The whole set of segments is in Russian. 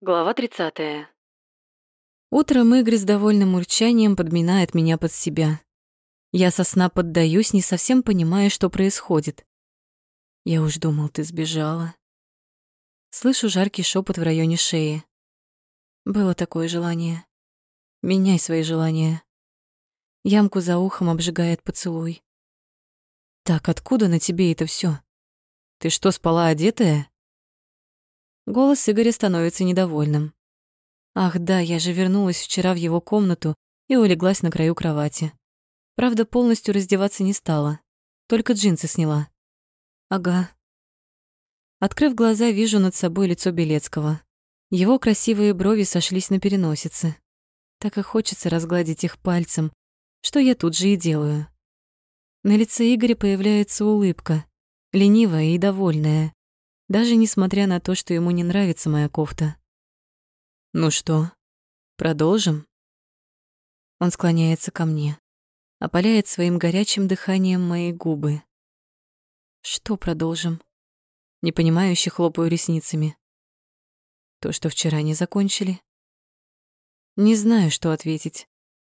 Глава 30. Утром Игорь с довольным урчанием подминает меня под себя. Я со сна поддаюсь, не совсем понимая, что происходит. Я уж думал, ты сбежала. Слышу жаркий шепот в районе шеи. Было такое желание. Меняй свои желания. Ямку за ухом обжигает поцелуй. Так откуда на тебе это все? Ты что, спала одетая? Голос Игоря становится недовольным. Ах да, я же вернулась вчера в его комнату и улеглась на краю кровати. Правда, полностью раздеваться не стала, только джинсы сняла. Ага. Открыв глаза, вижу над собой лицо Белецкого. Его красивые брови сошлись на переносице. Так и хочется разгладить их пальцем, что я тут же и делаю. На лице Игоря появляется улыбка, ленивая и довольная даже несмотря на то, что ему не нравится моя кофта. «Ну что, продолжим?» Он склоняется ко мне, опаляет своим горячим дыханием мои губы. «Что продолжим?» Непонимающе хлопаю ресницами. То, что вчера не закончили. Не знаю, что ответить.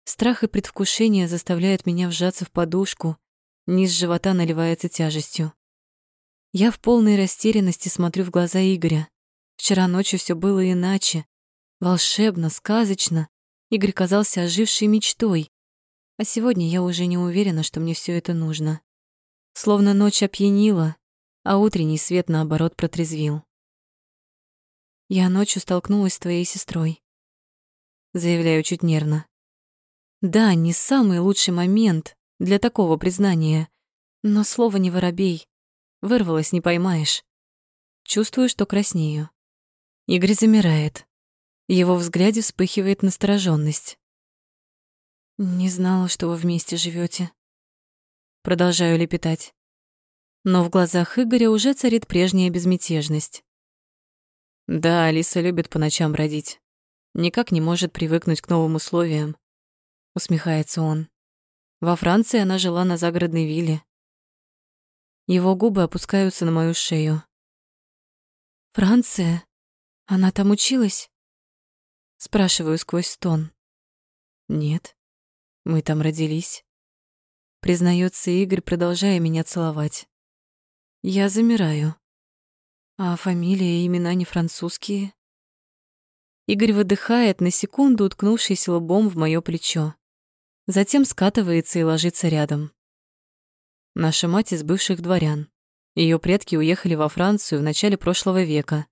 Страх и предвкушение заставляют меня вжаться в подушку, низ живота наливается тяжестью. Я в полной растерянности смотрю в глаза Игоря. Вчера ночью все было иначе. Волшебно, сказочно. Игорь казался ожившей мечтой. А сегодня я уже не уверена, что мне все это нужно. Словно ночь опьянила, а утренний свет, наоборот, протрезвил. Я ночью столкнулась с твоей сестрой. Заявляю чуть нервно. Да, не самый лучший момент для такого признания, но слово не воробей. Вырвалась, не поймаешь. Чувствую, что краснею. Игорь замирает. Его взгляде вспыхивает настороженность. «Не знала, что вы вместе живете. Продолжаю лепетать. Но в глазах Игоря уже царит прежняя безмятежность. Да, Алиса любит по ночам бродить. Никак не может привыкнуть к новым условиям. Усмехается он. Во Франции она жила на загородной вилле. Его губы опускаются на мою шею. «Франция? Она там училась?» Спрашиваю сквозь стон. «Нет, мы там родились». Признается Игорь, продолжая меня целовать. Я замираю. А фамилия и имена не французские? Игорь выдыхает, на секунду уткнувшись лбом в моё плечо. Затем скатывается и ложится рядом. Наша мать из бывших дворян. Ее предки уехали во Францию в начале прошлого века.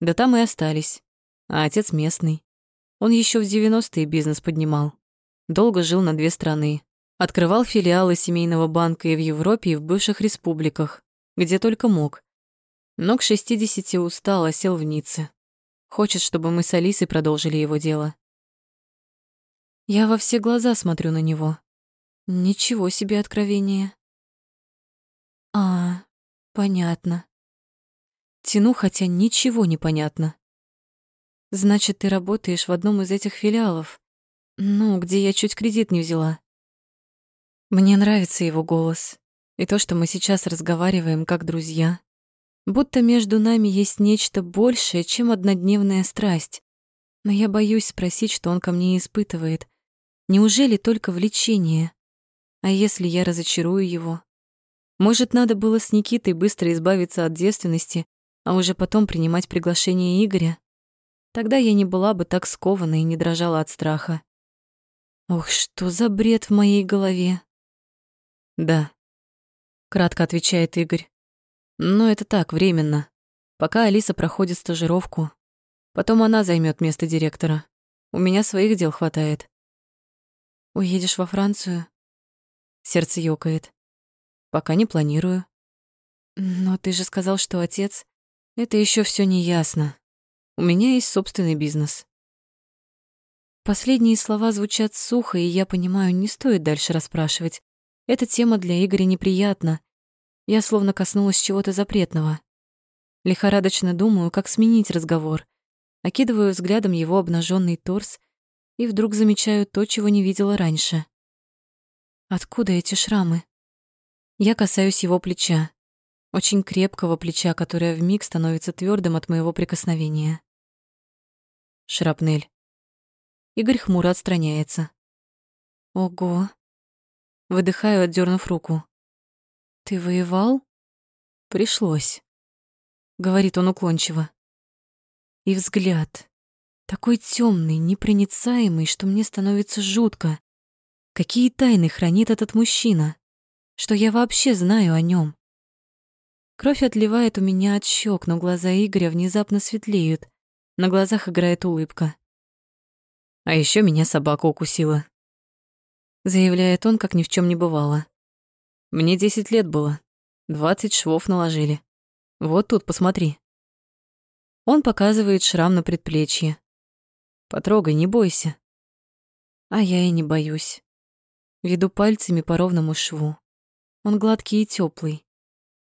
Да там и остались. А отец местный. Он еще в 90-е бизнес поднимал. Долго жил на две страны. Открывал филиалы семейного банка и в Европе, и в бывших республиках, где только мог. Но к 60 устал, а сел в Ницце. Хочет, чтобы мы с Алисой продолжили его дело. Я во все глаза смотрю на него. Ничего себе откровение. А, понятно. Тяну, хотя ничего не понятно. Значит, ты работаешь в одном из этих филиалов. Ну, где я чуть кредит не взяла. Мне нравится его голос. И то, что мы сейчас разговариваем как друзья. Будто между нами есть нечто большее, чем однодневная страсть. Но я боюсь спросить, что он ко мне испытывает. Неужели только влечение? А если я разочарую его? Может, надо было с Никитой быстро избавиться от девственности, а уже потом принимать приглашение Игоря? Тогда я не была бы так скована и не дрожала от страха. Ох, что за бред в моей голове. Да, кратко отвечает Игорь. Но это так, временно. Пока Алиса проходит стажировку. Потом она займет место директора. У меня своих дел хватает. Уедешь во Францию? Сердце ёкает. Пока не планирую. Но ты же сказал, что отец... Это еще все не ясно. У меня есть собственный бизнес. Последние слова звучат сухо, и я понимаю, не стоит дальше расспрашивать. Эта тема для Игоря неприятна. Я словно коснулась чего-то запретного. Лихорадочно думаю, как сменить разговор. Окидываю взглядом его обнаженный торс и вдруг замечаю то, чего не видела раньше. Откуда эти шрамы? Я касаюсь его плеча, очень крепкого плеча, которое вмиг становится твердым от моего прикосновения. Шрапнель. Игорь хмуро отстраняется. Ого. Выдыхаю, отдернув руку. Ты воевал? Пришлось. Говорит он уклончиво. И взгляд. Такой темный, непроницаемый, что мне становится жутко. Какие тайны хранит этот мужчина? Что я вообще знаю о нем? Кровь отливает у меня от щек, но глаза Игоря внезапно светлеют. На глазах играет улыбка. А еще меня собака укусила. Заявляет он, как ни в чем не бывало. Мне десять лет было. Двадцать швов наложили. Вот тут, посмотри. Он показывает шрам на предплечье. Потрогай, не бойся. А я и не боюсь. Веду пальцами по ровному шву. Он гладкий и теплый.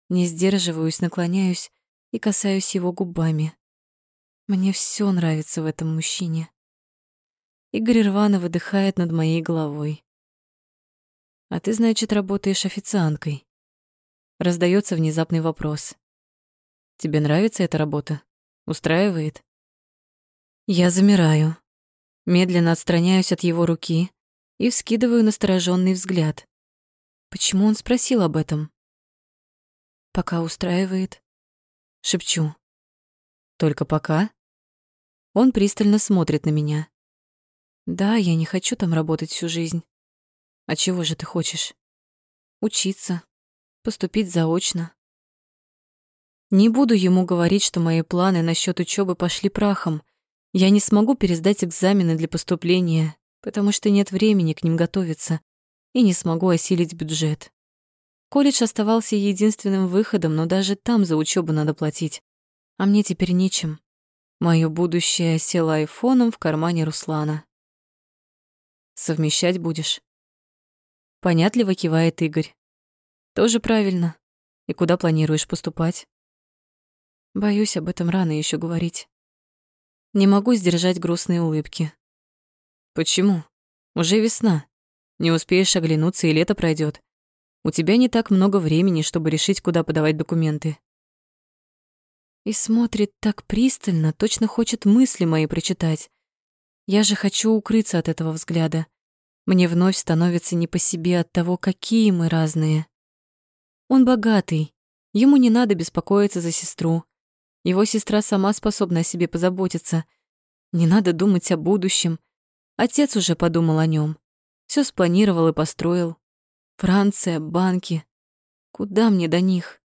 Не сдерживаюсь, наклоняюсь и касаюсь его губами. Мне все нравится в этом мужчине. Игорь рвано выдыхает над моей головой. «А ты, значит, работаешь официанткой?» Раздается внезапный вопрос. «Тебе нравится эта работа? Устраивает?» Я замираю. Медленно отстраняюсь от его руки и вскидываю настороженный взгляд. Почему он спросил об этом? Пока устраивает. Шепчу. Только пока? Он пристально смотрит на меня. Да, я не хочу там работать всю жизнь. А чего же ты хочешь? Учиться, поступить заочно. Не буду ему говорить, что мои планы насчет учебы пошли прахом. Я не смогу пересдать экзамены для поступления, потому что нет времени к ним готовиться и не смогу осилить бюджет. Колледж оставался единственным выходом, но даже там за учебу надо платить. А мне теперь нечем. Моё будущее село айфоном в кармане Руслана. Совмещать будешь? Понятливо кивает Игорь. Тоже правильно. И куда планируешь поступать? Боюсь об этом рано еще говорить. Не могу сдержать грустные улыбки. Почему? Уже весна. Не успеешь оглянуться, и лето пройдет. У тебя не так много времени, чтобы решить, куда подавать документы. И смотрит так пристально, точно хочет мысли мои прочитать. Я же хочу укрыться от этого взгляда. Мне вновь становится не по себе от того, какие мы разные. Он богатый, ему не надо беспокоиться за сестру. Его сестра сама способна о себе позаботиться. Не надо думать о будущем. Отец уже подумал о нем все спланировал и построил. Франция, банки. Куда мне до них?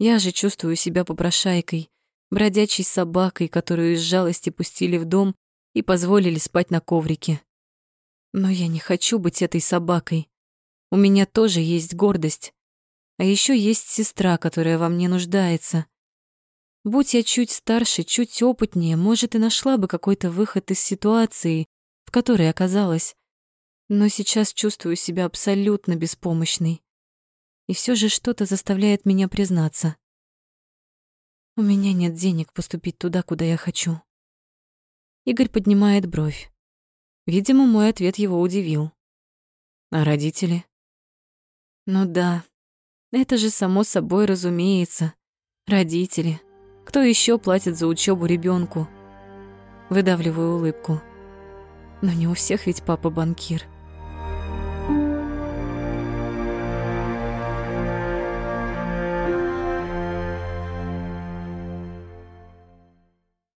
Я же чувствую себя попрошайкой, бродячей собакой, которую из жалости пустили в дом и позволили спать на коврике. Но я не хочу быть этой собакой. У меня тоже есть гордость. А еще есть сестра, которая во мне нуждается. Будь я чуть старше, чуть опытнее, может, и нашла бы какой-то выход из ситуации, в которой оказалась но сейчас чувствую себя абсолютно беспомощной. И все же что-то заставляет меня признаться. У меня нет денег поступить туда, куда я хочу. Игорь поднимает бровь. Видимо, мой ответ его удивил. А родители? Ну да, это же само собой разумеется. Родители. Кто еще платит за учебу ребенку? Выдавливаю улыбку. Но не у всех ведь папа банкир.